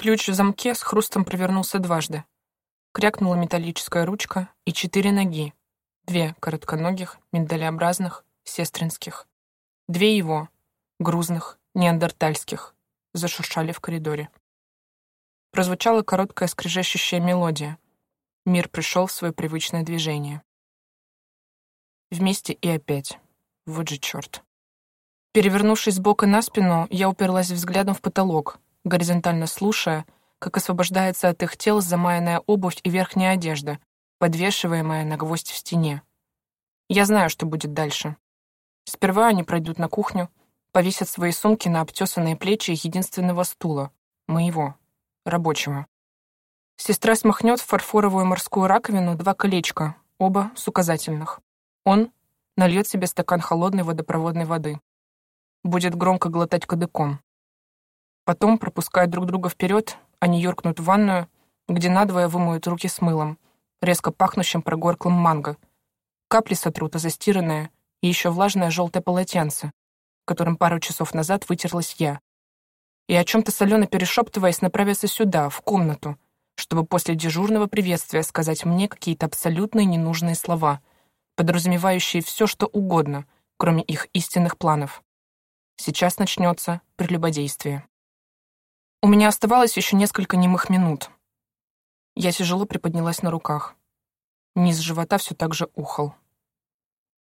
Ключ в замке с хрустом провернулся дважды. Крякнула металлическая ручка и четыре ноги. Две коротконогих, миндалеобразных, сестринских. Две его, грузных, неандертальских, зашуршали в коридоре. Прозвучала короткая скрежещущая мелодия. Мир пришел в свое привычное движение. Вместе и опять. Вот же черт. Перевернувшись с бока на спину, я уперлась взглядом в потолок, горизонтально слушая, как освобождается от их тел замаянная обувь и верхняя одежда, подвешиваемая на гвоздь в стене. Я знаю, что будет дальше. Сперва они пройдут на кухню, повесят свои сумки на обтесанные плечи единственного стула, моего, рабочего. Сестра смахнет в фарфоровую морскую раковину два колечка, оба с указательных. Он нальет себе стакан холодной водопроводной воды. Будет громко глотать кадыком. Потом, пропуская друг друга вперед, они юркнут в ванную, где надвое вымоют руки с мылом, резко пахнущим прогорклым манго. Капли сотрут, застиранное и еще влажное желтое полотенце, которым пару часов назад вытерлась я. И о чем-то солено перешептываясь, направятся сюда, в комнату, чтобы после дежурного приветствия сказать мне какие-то абсолютно ненужные слова — подразумевающие все, что угодно, кроме их истинных планов. Сейчас начнется прелюбодействие. У меня оставалось еще несколько немых минут. Я тяжело приподнялась на руках. Низ живота все так же ухал.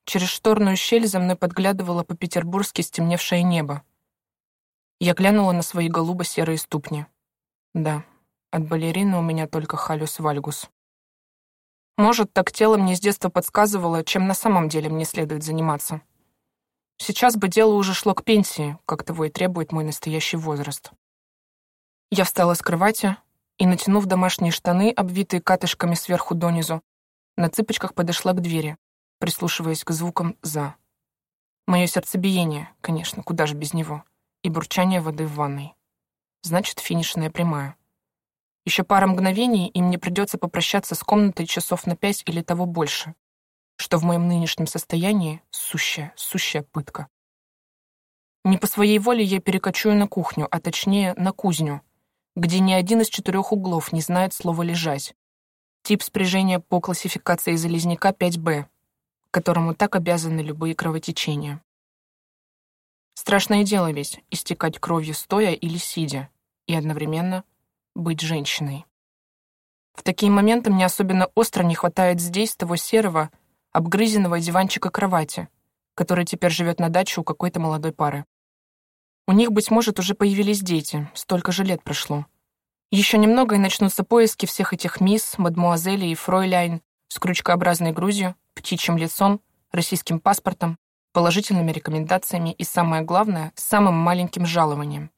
Через шторную щель за мной подглядывало по-петербургски стемневшее небо. Я глянула на свои голубо-серые ступни. Да, от балерины у меня только халюс вальгус. Может, так тело мне с детства подсказывало, чем на самом деле мне следует заниматься. Сейчас бы дело уже шло к пенсии, как того и требует мой настоящий возраст. Я встала с кровати и, натянув домашние штаны, обвитые катышками сверху донизу, на цыпочках подошла к двери, прислушиваясь к звукам «за». Мое сердцебиение, конечно, куда же без него, и бурчание воды в ванной. Значит, финишная прямая. Еще пара мгновений, и мне придется попрощаться с комнатой часов на пять или того больше, что в моем нынешнем состоянии сущая, сущая пытка. Не по своей воле я перекочую на кухню, а точнее на кузню, где ни один из четырех углов не знает слова «лежать». Тип спряжения по классификации Залезняка 5Б, которому так обязаны любые кровотечения. Страшное дело ведь — истекать кровью стоя или сидя, и одновременно — быть женщиной. В такие моменты мне особенно остро не хватает здесь того серого, обгрызенного диванчика кровати, который теперь живет на даче у какой-то молодой пары. У них, быть может, уже появились дети, столько же лет прошло. Еще немного, и начнутся поиски всех этих мисс, мадмуазелей и фройляйн с крючкообразной грудью, птичьим лицом, российским паспортом, положительными рекомендациями и, самое главное, самым маленьким жалованием.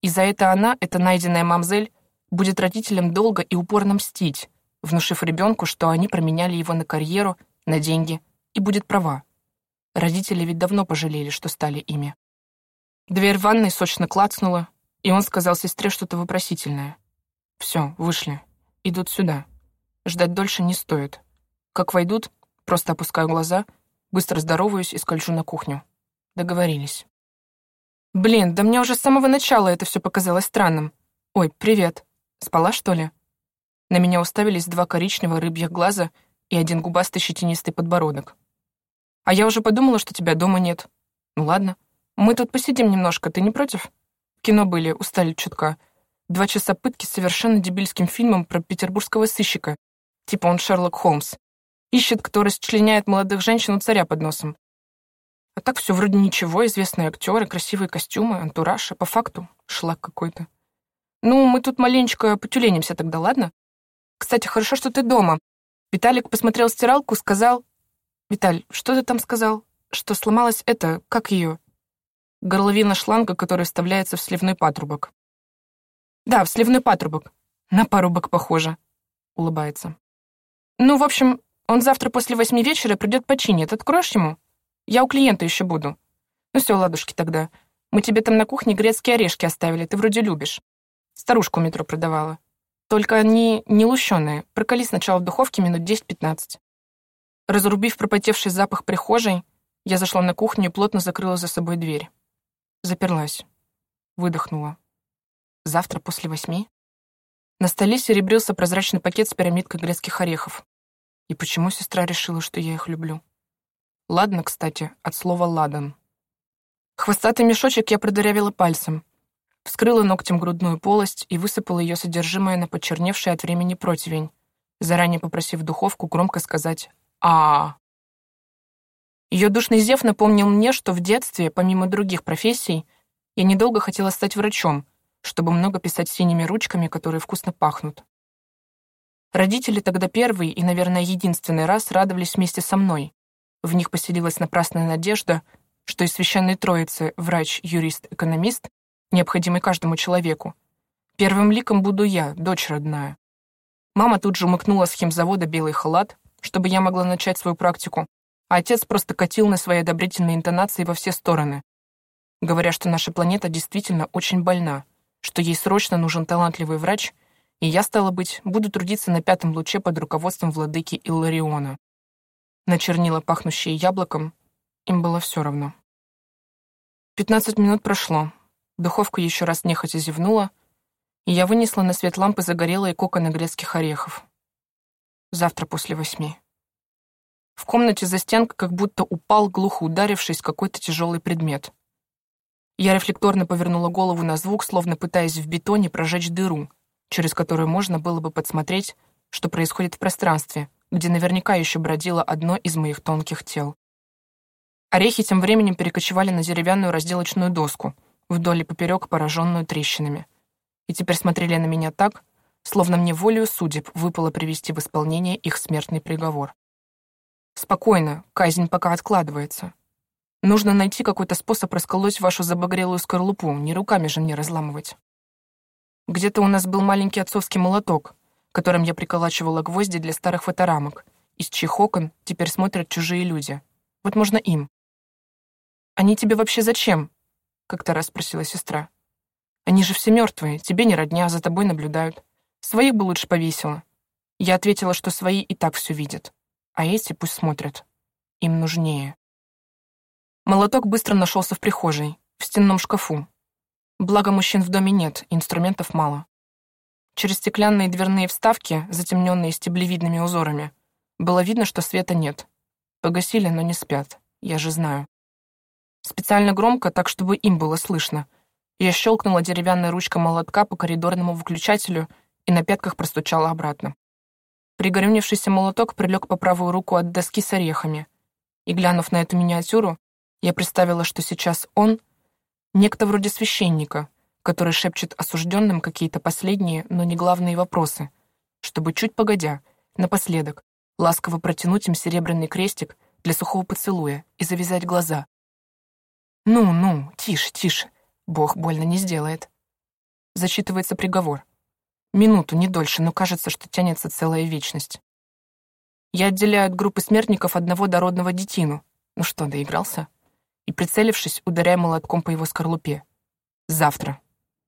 И за это она, эта найденная мамзель, будет родителям долго и упорно мстить, внушив ребенку, что они променяли его на карьеру, на деньги, и будет права. Родители ведь давно пожалели, что стали ими. Дверь ванной сочно клацнула, и он сказал сестре что-то вопросительное. «Все, вышли. Идут сюда. Ждать дольше не стоит. Как войдут, просто опускаю глаза, быстро здороваюсь и скольжу на кухню. Договорились». Блин, да мне уже с самого начала это все показалось странным. Ой, привет. Спала, что ли? На меня уставились два коричневых рыбьих глаза и один губастый щетинистый подбородок. А я уже подумала, что тебя дома нет. Ну ладно. Мы тут посидим немножко, ты не против? В кино были, устали чутка. Два часа пытки с совершенно дебильским фильмом про петербургского сыщика. Типа он Шерлок Холмс. Ищет, кто расчленяет молодых женщин у царя под носом. А так все вроде ничего, известные актеры, красивые костюмы, антураж, а по факту шлак какой-то. Ну, мы тут маленечко потюленимся тогда, ладно? Кстати, хорошо, что ты дома. Виталик посмотрел стиралку, сказал... Виталь, что ты там сказал? Что сломалась это, как ее? Горловина шланга, которая вставляется в сливной патрубок. Да, в сливной патрубок. На парубок похоже. Улыбается. Ну, в общем, он завтра после восьми вечера придет починит. Откроешь ему? Я у клиента еще буду. Ну все, ладушки тогда. Мы тебе там на кухне грецкие орешки оставили, ты вроде любишь. Старушку метро продавала. Только они не лущеные. Прокали сначала в духовке минут 10-15. Разрубив пропотевший запах прихожей, я зашла на кухню и плотно закрыла за собой дверь. Заперлась. Выдохнула. Завтра после восьми? На столе серебрился прозрачный пакет с пирамидкой грецких орехов. И почему сестра решила, что я их люблю? Ладно, кстати, от слова «ладан». Хвостатый мешочек я продырявила пальцем, вскрыла ногтем грудную полость и высыпала ее содержимое на почерневший от времени противень, заранее попросив духовку громко сказать а, Ее душный зев напомнил мне, что в детстве, помимо других профессий, я недолго хотела стать врачом, чтобы много писать синими ручками, которые вкусно пахнут. Родители тогда первый и, наверное, единственный раз радовались вместе со мной. В них поселилась напрасная надежда, что из священной троицы врач, юрист, экономист, необходимый каждому человеку, первым ликом буду я, дочь родная. Мама тут же умыкнула с химзавода белый халат, чтобы я могла начать свою практику, а отец просто катил на свои одобрительные интонации во все стороны, говоря, что наша планета действительно очень больна, что ей срочно нужен талантливый врач, и я, стала быть, буду трудиться на пятом луче под руководством владыки Иллариона. На чернила, пахнущие яблоком, им было все равно. Пятнадцать минут прошло. Духовка еще раз нехотя зевнула, и я вынесла на свет лампы загорелые коконы грецких орехов. Завтра после восьми. В комнате за стенкой как будто упал, глухо ударившись, какой-то тяжелый предмет. Я рефлекторно повернула голову на звук, словно пытаясь в бетоне прожечь дыру, через которую можно было бы подсмотреть, что происходит в пространстве, где наверняка еще бродило одно из моих тонких тел. Орехи тем временем перекочевали на деревянную разделочную доску, вдоль и поперек пораженную трещинами. И теперь смотрели на меня так, словно мне волею судеб выпало привести в исполнение их смертный приговор. Спокойно, казнь пока откладывается. Нужно найти какой-то способ расколоть вашу забагрелую скорлупу, не руками же мне разламывать. Где-то у нас был маленький отцовский молоток, которым я приколачивала гвозди для старых фоторамок, из чьих окон теперь смотрят чужие люди. Вот можно им. «Они тебе вообще зачем?» — как-то раз спросила сестра. «Они же все мертвые, тебе не родня, за тобой наблюдают. Своих бы лучше повесила». Я ответила, что свои и так все видят, а эти пусть смотрят. Им нужнее. Молоток быстро нашелся в прихожей, в стенном шкафу. Благо мужчин в доме нет, инструментов мало. Через стеклянные дверные вставки, затемненные стеблевидными узорами, было видно, что света нет. Погасили, но не спят, я же знаю. Специально громко, так чтобы им было слышно. Я щелкнула деревянной ручкой молотка по коридорному выключателю и на пятках простучала обратно. Пригорюнившийся молоток прилег по правую руку от доски с орехами, и, глянув на эту миниатюру, я представила, что сейчас он — некто вроде священника, который шепчет осужденным какие-то последние, но не главные вопросы, чтобы чуть погодя, напоследок, ласково протянуть им серебряный крестик для сухого поцелуя и завязать глаза. «Ну, ну, тише, тише, Бог больно не сделает». Зачитывается приговор. Минуту, не дольше, но кажется, что тянется целая вечность. Я отделяю от группы смертников одного дородного детину. Ну что, доигрался? и, прицелившись, ударяя молотком по его скорлупе. Завтра.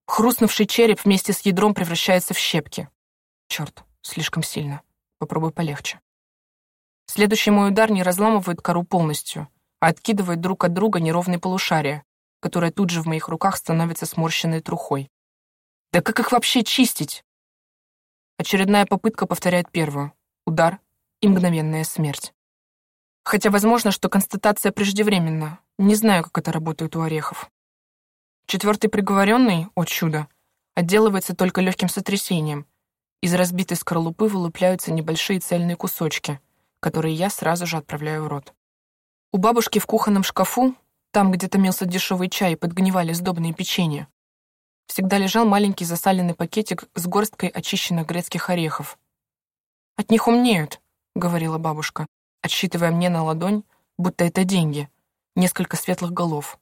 Хрустнувший череп вместе с ядром превращается в щепки. Черт, слишком сильно. Попробуй полегче. Следующий мой удар не разламывает кору полностью, а откидывает друг от друга неровные полушария, которые тут же в моих руках становятся сморщенной трухой. Да как их вообще чистить? Очередная попытка повторяет первую. Удар и мгновенная смерть. Хотя возможно, что констатация преждевременна. Не знаю, как это работает у орехов. Четвертый приговоренный, о чудо, отделывается только легким сотрясением. Из разбитой скорлупы вылупляются небольшие цельные кусочки, которые я сразу же отправляю в рот. У бабушки в кухонном шкафу, там, где томился дешевый чай и подгнивали сдобные печенья, всегда лежал маленький засаленный пакетик с горсткой очищенных грецких орехов. «От них умнеют», — говорила бабушка отсчитывая мне на ладонь, будто это деньги, несколько светлых голов.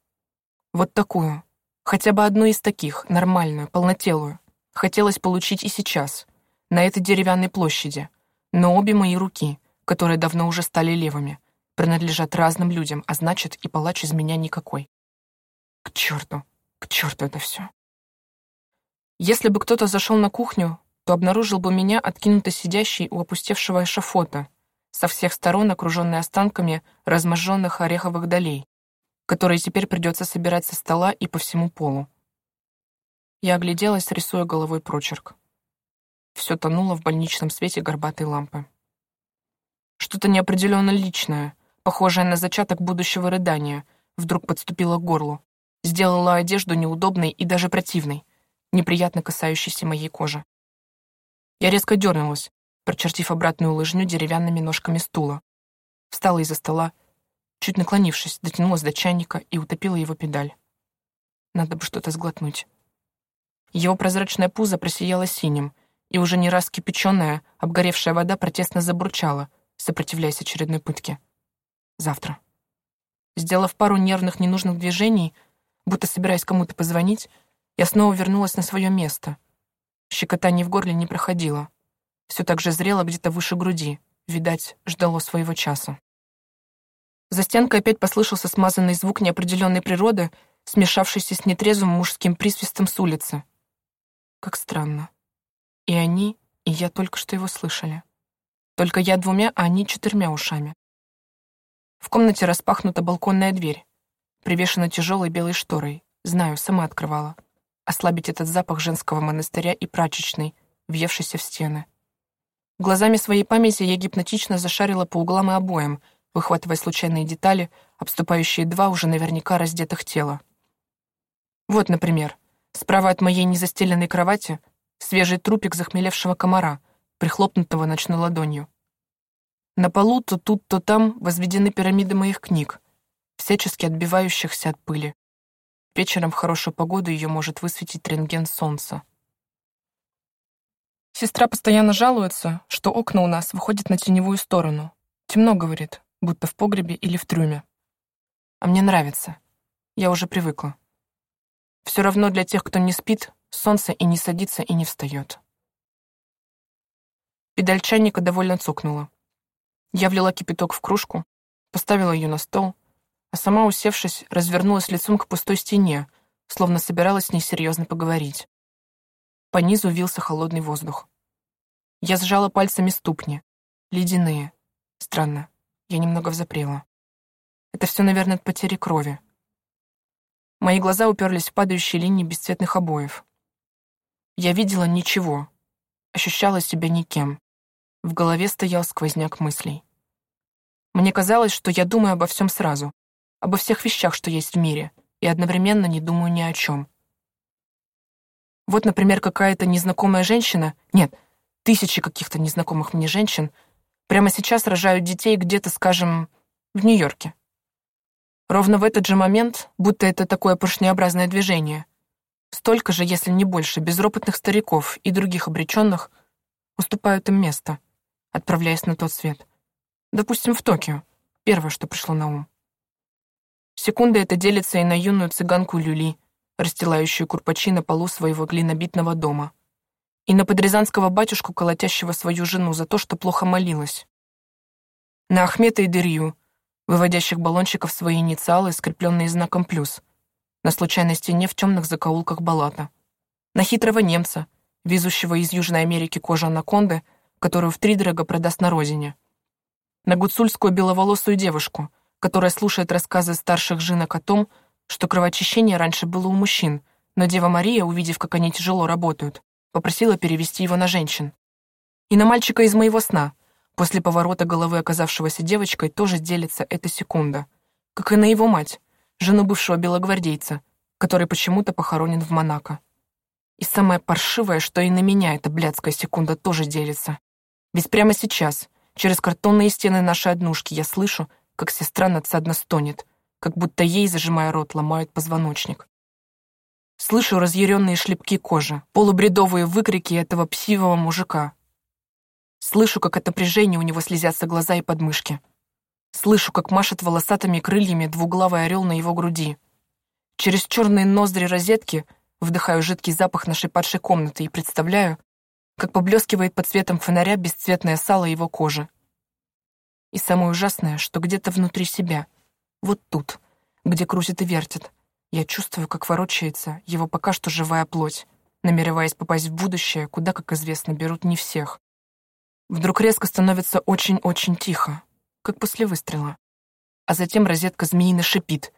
Вот такую, хотя бы одну из таких, нормальную, полнотелую, хотелось получить и сейчас, на этой деревянной площади, но обе мои руки, которые давно уже стали левыми, принадлежат разным людям, а значит, и палач из меня никакой. К черту, к черту это все. Если бы кто-то зашел на кухню, то обнаружил бы меня откинуто сидящей у опустевшего эшафота, со всех сторон окруженный останками разможженных ореховых долей, которые теперь придется собирать со стола и по всему полу. Я огляделась, рисуя головой прочерк. Все тонуло в больничном свете горбатой лампы. Что-то неопределенно личное, похожее на зачаток будущего рыдания, вдруг подступило к горлу, сделало одежду неудобной и даже противной, неприятно касающейся моей кожи. Я резко дернулась, прочертив обратную лыжню деревянными ножками стула. Встала из-за стола, чуть наклонившись, дотянулась до чайника и утопила его педаль. Надо бы что-то сглотнуть. Его прозрачное пузо просияло синим, и уже не раз кипяченая, обгоревшая вода протестно забурчала, сопротивляясь очередной пытке. Завтра. Сделав пару нервных ненужных движений, будто собираясь кому-то позвонить, я снова вернулась на свое место. Щекотание в горле не проходило. Все так же зрело где-то выше груди, видать, ждало своего часа. За стенкой опять послышался смазанный звук неопределенной природы, смешавшийся с нетрезвым мужским присвистом с улицы. Как странно. И они, и я только что его слышали. Только я двумя, а они четырьмя ушами. В комнате распахнута балконная дверь, привешена тяжелой белой шторой. Знаю, сама открывала. Ослабить этот запах женского монастыря и прачечной, въевшийся в стены. Глазами своей памяти я гипнотично зашарила по углам и обоям, выхватывая случайные детали, обступающие два уже наверняка раздетых тела. Вот, например, справа от моей незастеленной кровати свежий трупик захмелевшего комара, прихлопнутого ночной ладонью. На полу то тут, то там возведены пирамиды моих книг, всячески отбивающихся от пыли. Вечером в хорошую погоду ее может высветить рентген солнца. Сестра постоянно жалуется, что окна у нас выходят на теневую сторону. Темно, говорит, будто в погребе или в трюме. А мне нравится. Я уже привыкла. Все равно для тех, кто не спит, солнце и не садится, и не встает. Педаль чайника довольно цокнула. Я влила кипяток в кружку, поставила ее на стол, а сама, усевшись, развернулась лицом к пустой стене, словно собиралась с ней серьезно поговорить. По низу вился холодный воздух. Я сжала пальцами ступни. Ледяные. Странно, я немного взапрела. Это все, наверное, от потери крови. Мои глаза уперлись в падающие линии бесцветных обоев. Я видела ничего, ощущала себя никем. В голове стоял сквозняк мыслей. Мне казалось, что я думаю обо всем сразу, обо всех вещах, что есть в мире, и одновременно не думаю ни о чем. Вот, например, какая-то незнакомая женщина, нет, тысячи каких-то незнакомых мне женщин, прямо сейчас рожают детей где-то, скажем, в Нью-Йорке. Ровно в этот же момент, будто это такое поршнеобразное движение, столько же, если не больше, безропотных стариков и других обреченных уступают им место, отправляясь на тот свет. Допустим, в Токио. Первое, что пришло на ум. Секунда это делится и на юную цыганку Люли, расстилающую курпачи на полу своего глинобитного дома, и на подрезанского батюшку, колотящего свою жену за то, что плохо молилась. На Ахмета и Дырью, выводящих баллончиков свои инициалы, скрепленные знаком «плюс», на случайной стене в темных закоулках балата. На хитрого немца, везущего из Южной Америки кожу анаконды, которую втридорого продаст на розине. На гуцульскую беловолосую девушку, которая слушает рассказы старших жинок о том, что кровоочищение раньше было у мужчин, но Дева Мария, увидев, как они тяжело работают, попросила перевести его на женщин. И на мальчика из моего сна, после поворота головы оказавшегося девочкой, тоже делится эта секунда. Как и на его мать, жену бывшего белогвардейца, который почему-то похоронен в Монако. И самое паршивое, что и на меня эта блядская секунда тоже делится. Ведь прямо сейчас, через картонные стены нашей однушки, я слышу, как сестра надсадно стонет — как будто ей, зажимая рот, ломают позвоночник. Слышу разъяренные шлепки кожи, полубредовые выкрики этого псивого мужика. Слышу, как от напряжения у него слезятся глаза и подмышки. Слышу, как машет волосатыми крыльями двуглавый орел на его груди. Через черные ноздри розетки вдыхаю жидкий запах нашей падшей комнаты и представляю, как поблескивает под светом фонаря бесцветное сало его кожи. И самое ужасное, что где-то внутри себя — вот тут, где крутит и вертит. Я чувствую, как ворочается его пока что живая плоть, намереваясь попасть в будущее, куда, как известно, берут не всех. Вдруг резко становится очень-очень тихо, как после выстрела. А затем розетка змеино шипит.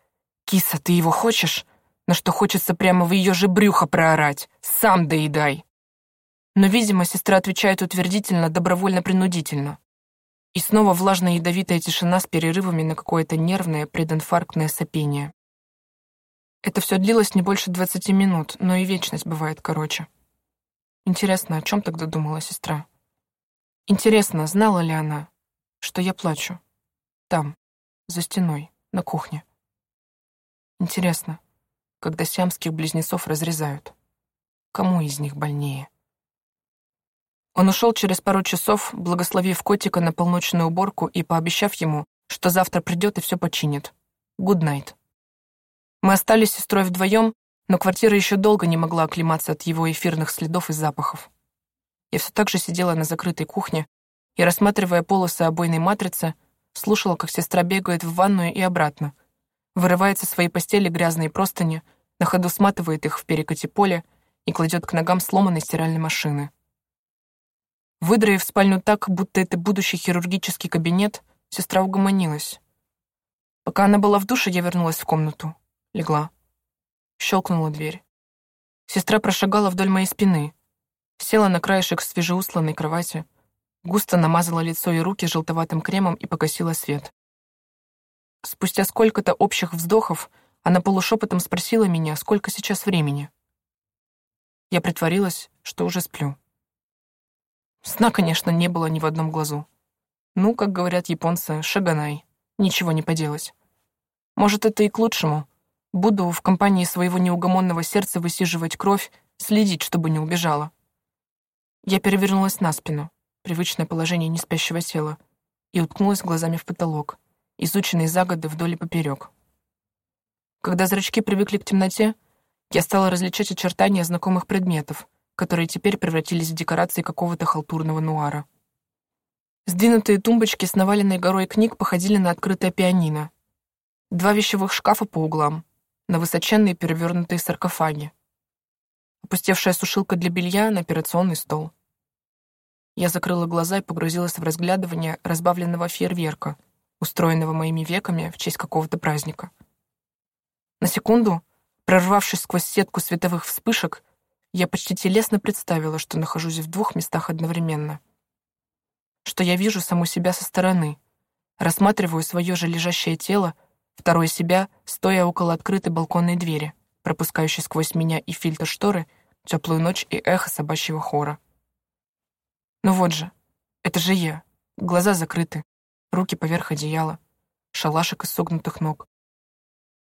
«Киса, ты его хочешь?» на что хочется прямо в ее же брюхо проорать. «Сам доедай!» Но, видимо, сестра отвечает утвердительно, добровольно-принудительно. И снова влажная ядовитая тишина с перерывами на какое-то нервное прединфарктное сопение. Это все длилось не больше двадцати минут, но и вечность бывает короче. Интересно, о чем тогда думала сестра? Интересно, знала ли она, что я плачу? Там, за стеной, на кухне. Интересно, когда сиамских близнецов разрезают, кому из них больнее? Он ушел через пару часов, благословив котика на полночную уборку и пообещав ему, что завтра придет и все починит. Good night. Мы остались с сестрой вдвоем, но квартира еще долго не могла оклематься от его эфирных следов и запахов. Я все так же сидела на закрытой кухне и, рассматривая полосы обойной матрицы, слушала, как сестра бегает в ванную и обратно, вырывает со своей постели грязные простыни, на ходу сматывает их в перекати поле и кладет к ногам сломанной стиральной машины. Выдроив спальню так, будто это будущий хирургический кабинет, сестра угомонилась. Пока она была в душе, я вернулась в комнату. Легла. Щелкнула дверь. Сестра прошагала вдоль моей спины, села на краешек свежеустланной кровати, густо намазала лицо и руки желтоватым кремом и погасила свет. Спустя сколько-то общих вздохов она полушепотом спросила меня, сколько сейчас времени. Я притворилась, что уже сплю. Сна, конечно, не было ни в одном глазу. Ну, как говорят японцы, шаганай. Ничего не поделать. Может, это и к лучшему. Буду в компании своего неугомонного сердца высиживать кровь, следить, чтобы не убежала. Я перевернулась на спину, привычное положение неспящего тела, и уткнулась глазами в потолок, изученный загоды вдоль и поперек. Когда зрачки привыкли к темноте, я стала различать очертания знакомых предметов, которые теперь превратились в декорации какого-то халтурного нуара. Сдвинутые тумбочки с наваленной горой книг походили на открытое пианино. Два вещевых шкафа по углам, на высоченные перевернутые саркофаги. Опустевшая сушилка для белья на операционный стол. Я закрыла глаза и погрузилась в разглядывание разбавленного фейерверка, устроенного моими веками в честь какого-то праздника. На секунду, прорвавшись сквозь сетку световых вспышек, я почти телесно представила, что нахожусь в двух местах одновременно. Что я вижу саму себя со стороны, рассматриваю свое же лежащее тело, второе себя, стоя около открытой балконной двери, пропускающей сквозь меня и фильтр шторы теплую ночь и эхо собачьего хора. Ну вот же, это же я. Глаза закрыты, руки поверх одеяла, шалашик из согнутых ног.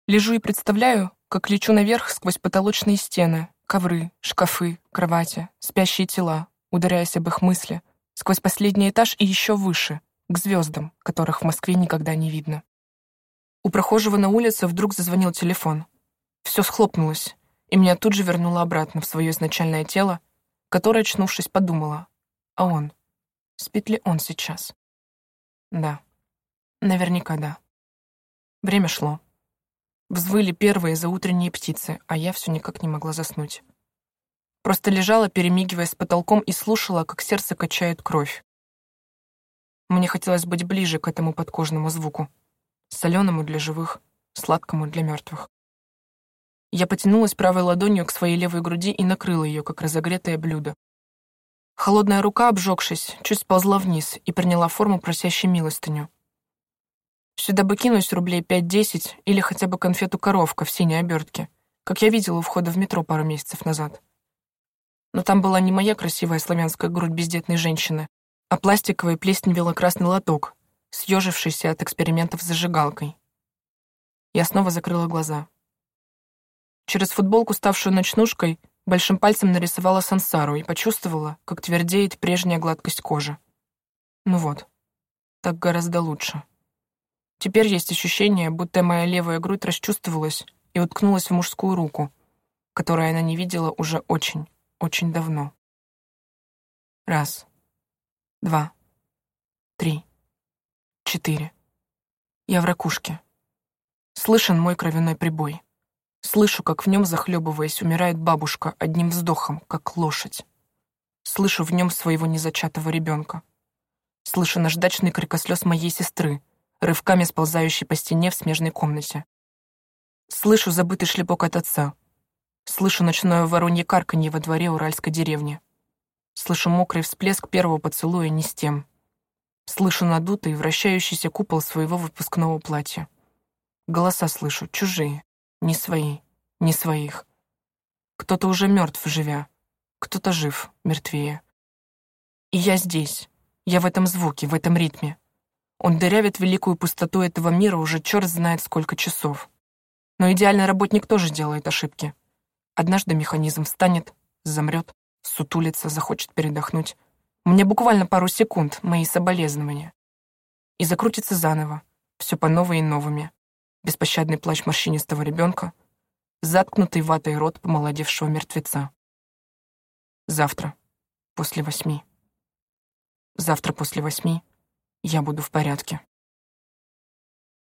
Лежу и представляю, как лечу наверх сквозь потолочные стены, Ковры, шкафы, кровати, спящие тела, ударяясь об их мысли, сквозь последний этаж и еще выше, к звездам, которых в Москве никогда не видно. У прохожего на улице вдруг зазвонил телефон. Все схлопнулось, и меня тут же вернуло обратно в свое изначальное тело, которое, очнувшись, подумала, а он, спит ли он сейчас? Да, наверняка да. Время шло. Взвыли первые заутренние птицы, а я все никак не могла заснуть. Просто лежала, перемигивая с потолком, и слушала, как сердце качает кровь. Мне хотелось быть ближе к этому подкожному звуку. Соленому для живых, сладкому для мертвых. Я потянулась правой ладонью к своей левой груди и накрыла ее, как разогретое блюдо. Холодная рука, обжегшись, чуть сползла вниз и приняла форму просящей милостыню. Сюда бы кинуть рублей пять-десять или хотя бы конфету-коровка в синей обертке, как я видела у входа в метро пару месяцев назад. Но там была не моя красивая славянская грудь бездетной женщины, а пластиковый плесневело-красный лоток, съежившийся от экспериментов с зажигалкой. Я снова закрыла глаза. Через футболку, ставшую ночнушкой, большим пальцем нарисовала сансару и почувствовала, как твердеет прежняя гладкость кожи. Ну вот, так гораздо лучше. Теперь есть ощущение, будто моя левая грудь расчувствовалась и уткнулась в мужскую руку, которую она не видела уже очень, очень давно. Раз, два, три, четыре. Я в ракушке. Слышен мой кровяной прибой. Слышу, как в нем, захлебываясь, умирает бабушка одним вздохом, как лошадь. Слышу в нем своего незачатого ребенка. Слышу наждачный крикослез моей сестры — рывками сползающий по стене в смежной комнате. Слышу забытый шлепок от отца. Слышу ночное воронье карканье во дворе уральской деревни. Слышу мокрый всплеск первого поцелуя не с тем. Слышу надутый, вращающийся купол своего выпускного платья. Голоса слышу, чужие, не свои, не своих. Кто-то уже мертв, живя, кто-то жив, мертвее. И я здесь, я в этом звуке, в этом ритме. Он дырявит великую пустоту этого мира уже черт знает сколько часов. Но идеальный работник тоже делает ошибки. Однажды механизм встанет, замрет, сутулится, захочет передохнуть. Мне буквально пару секунд, мои соболезнования. И закрутится заново, все по новой и новыми. Беспощадный плач морщинистого ребенка, заткнутый ватой рот помолодевшего мертвеца. Завтра, после восьми. Завтра после восьми я буду в порядке.